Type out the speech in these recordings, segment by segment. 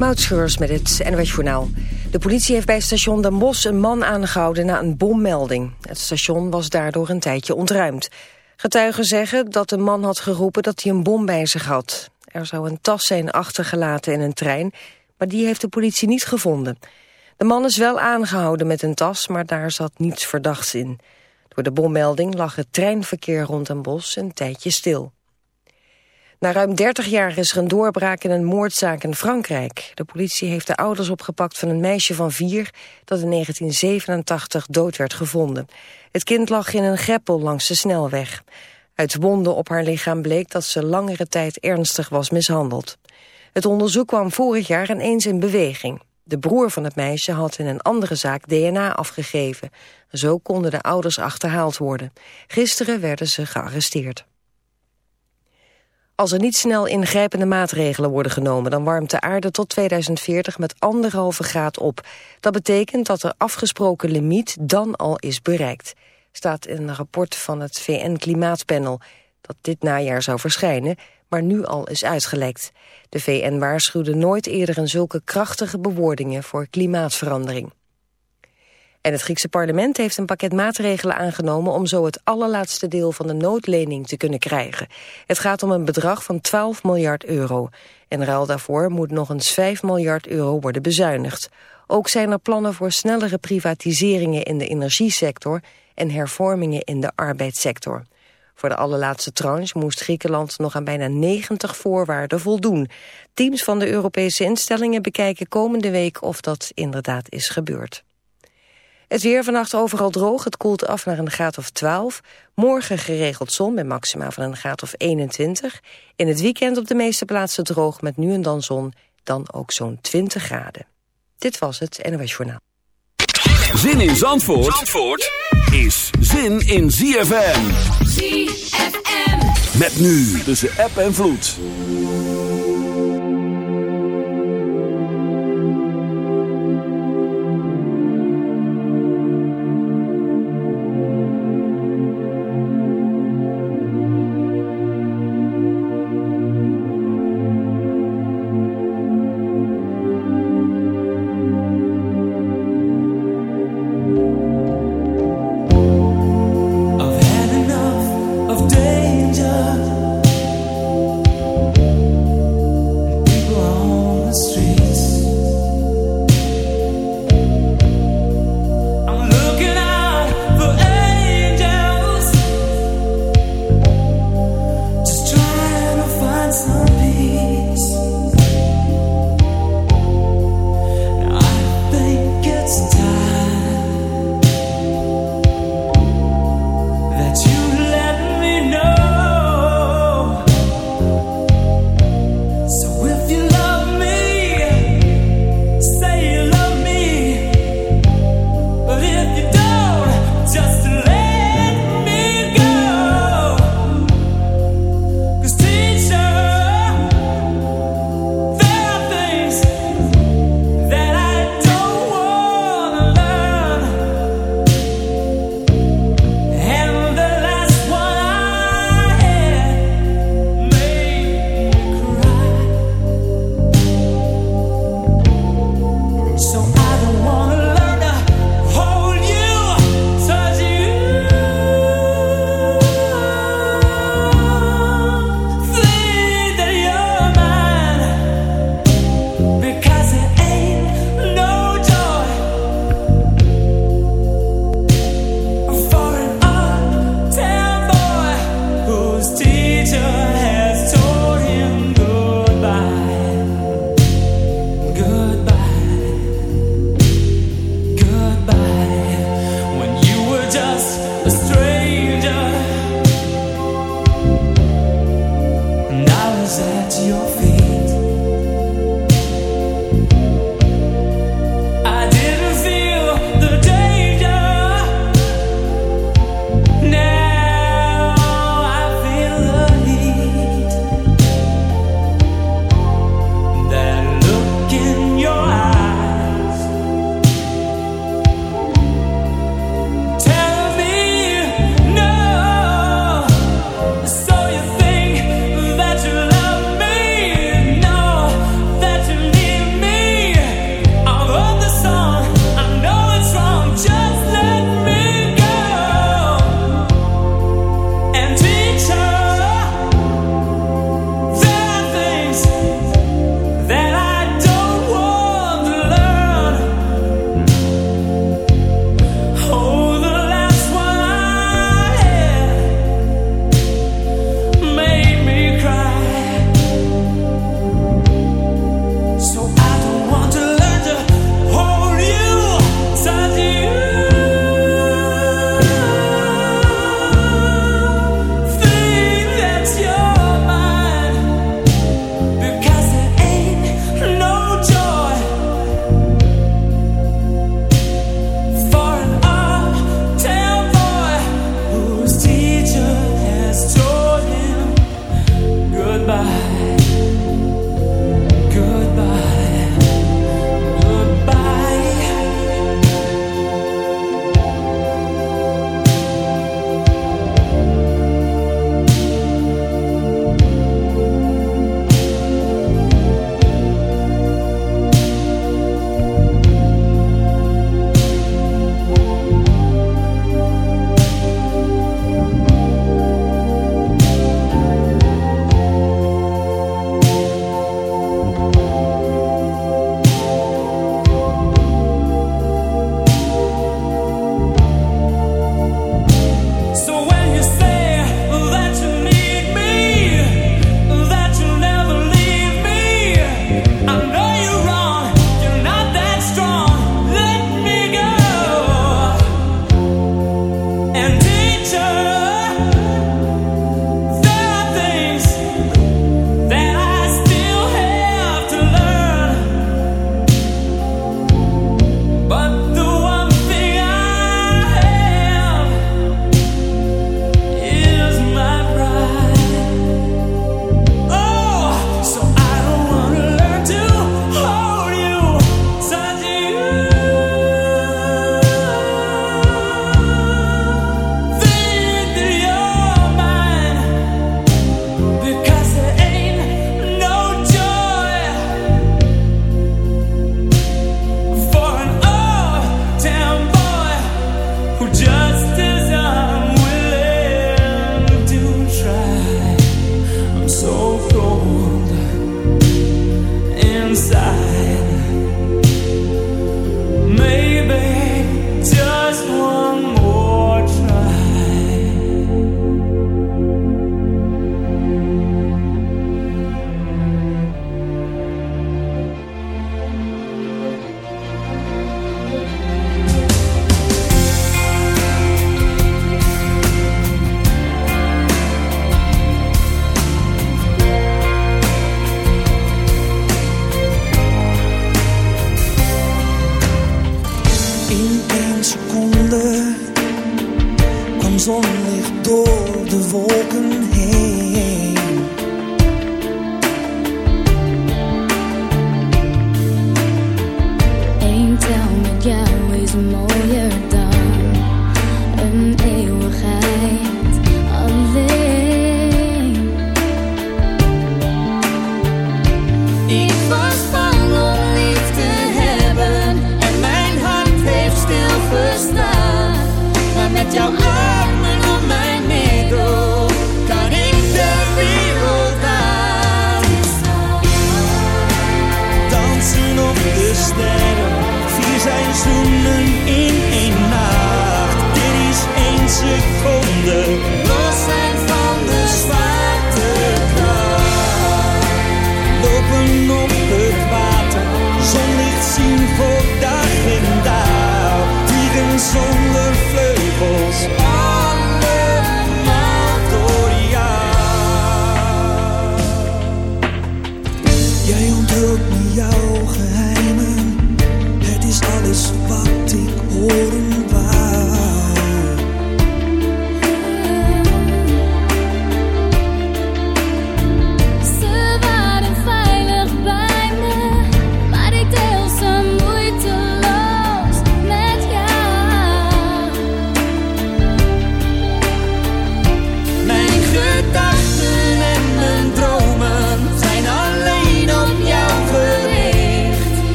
Moutscheurs met het NWS Journaal. De politie heeft bij station Den Bosch een man aangehouden na een bommelding. Het station was daardoor een tijdje ontruimd. Getuigen zeggen dat de man had geroepen dat hij een bom bij zich had. Er zou een tas zijn achtergelaten in een trein, maar die heeft de politie niet gevonden. De man is wel aangehouden met een tas, maar daar zat niets verdachts in. Door de bommelding lag het treinverkeer rond Den Bosch een tijdje stil. Na ruim 30 jaar is er een doorbraak in een moordzaak in Frankrijk. De politie heeft de ouders opgepakt van een meisje van vier... dat in 1987 dood werd gevonden. Het kind lag in een greppel langs de snelweg. Uit wonden op haar lichaam bleek dat ze langere tijd ernstig was mishandeld. Het onderzoek kwam vorig jaar ineens in beweging. De broer van het meisje had in een andere zaak DNA afgegeven. Zo konden de ouders achterhaald worden. Gisteren werden ze gearresteerd. Als er niet snel ingrijpende maatregelen worden genomen... dan warmt de aarde tot 2040 met anderhalve graad op. Dat betekent dat de afgesproken limiet dan al is bereikt. Staat in een rapport van het VN-klimaatpanel... dat dit najaar zou verschijnen, maar nu al is uitgelekt. De VN waarschuwde nooit eerder een zulke krachtige bewoordingen... voor klimaatverandering. En het Griekse parlement heeft een pakket maatregelen aangenomen... om zo het allerlaatste deel van de noodlening te kunnen krijgen. Het gaat om een bedrag van 12 miljard euro. En ruil daarvoor moet nog eens 5 miljard euro worden bezuinigd. Ook zijn er plannen voor snellere privatiseringen in de energiesector... en hervormingen in de arbeidssector. Voor de allerlaatste tranche moest Griekenland nog aan bijna 90 voorwaarden voldoen. Teams van de Europese instellingen bekijken komende week of dat inderdaad is gebeurd. Het weer vannacht overal droog, het koelt af naar een graad of 12. Morgen geregeld zon met maxima van een graad of 21. In het weekend op de meeste plaatsen droog met nu en dan zon, dan ook zo'n 20 graden. Dit was het NOS Journaal. Zin in Zandvoort, Zandvoort is zin in ZFM. ZFM. Met nu tussen app en vloed.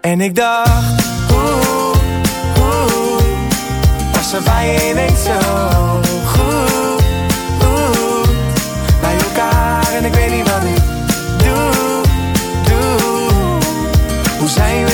En ik dacht, oeh, oeh, was er bij je zo goed, oeh, bij elkaar en ik weet niet wat ik doe, doe. Hoe zijn we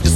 to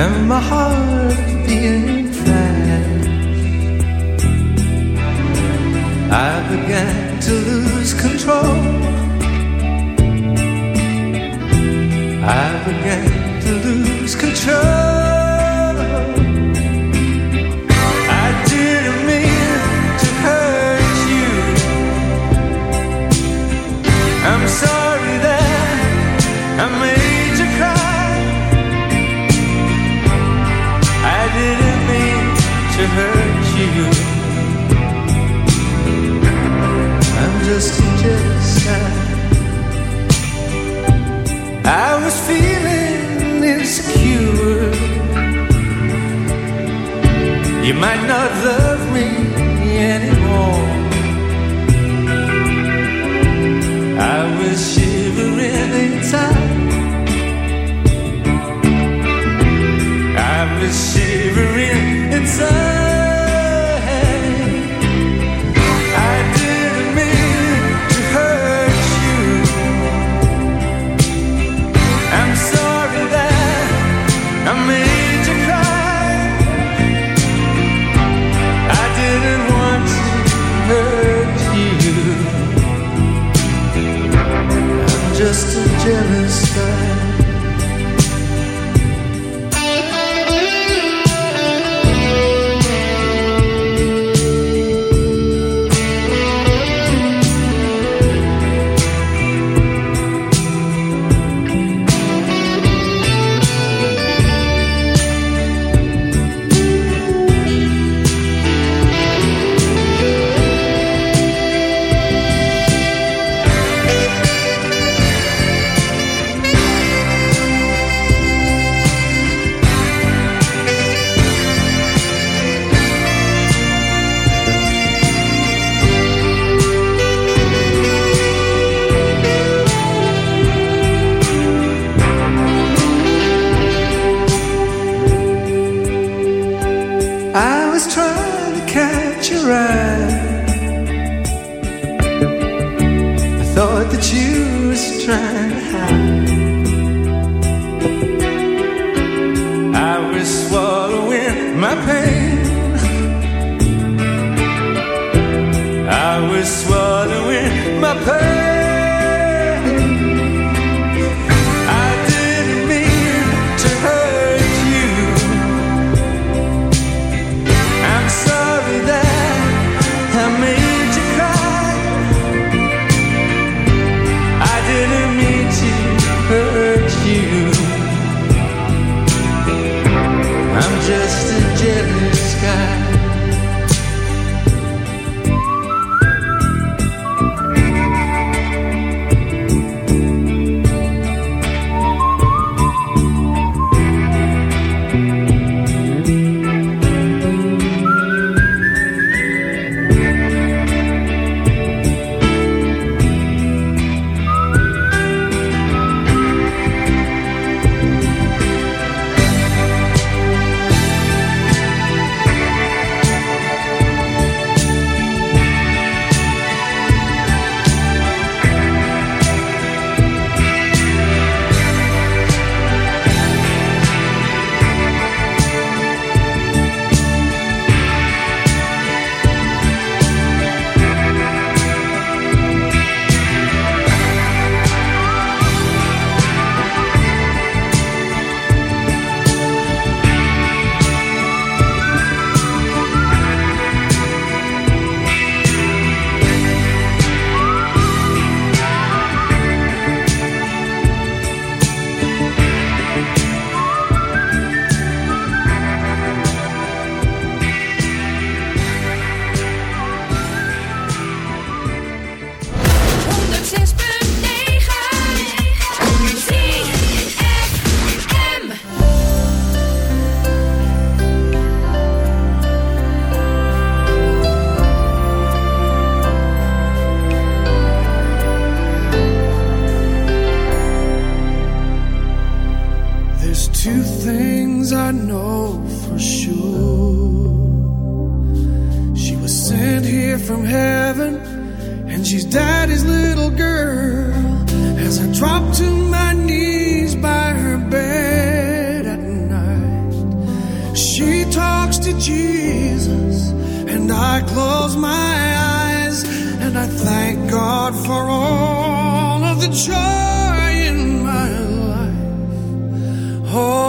And my heart being fast I began to lose control. I began to lose control. I didn't mean to hurt you. I'm sorry that I made just jealous I was feeling insecure. You might not love me anymore. I was shivering inside. I was shivering inside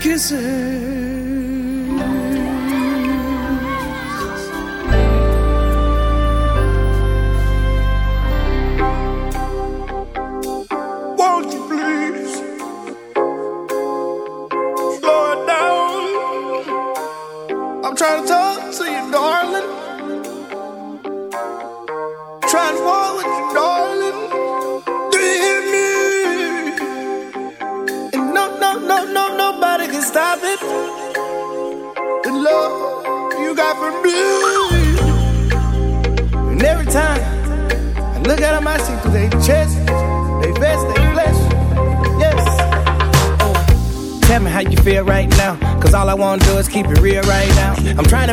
kisses.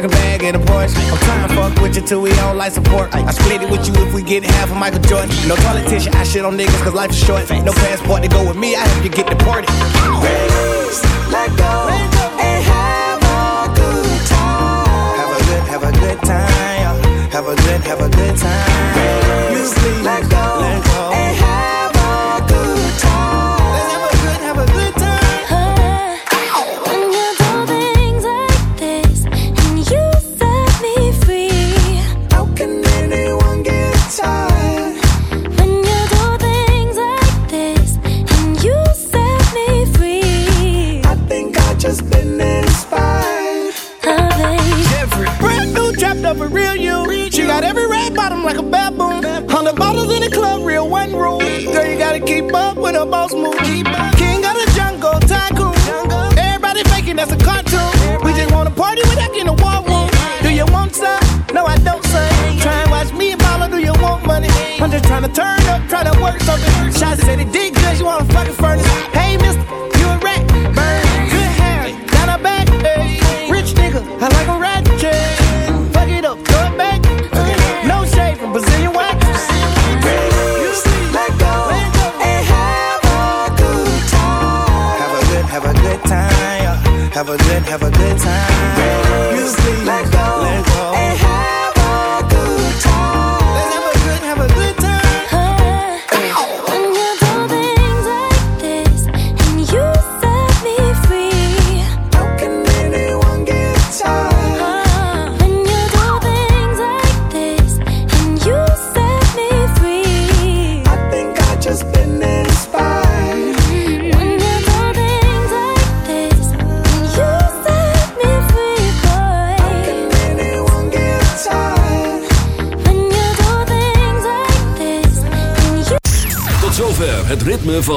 Birkin bag and a Porsche. I'm trying to fuck with you till we don't like support. I split it with you if we get half of Michael Jordan. No politician, I shit on niggas cause life is short. No passport to go with me, I have to get deported.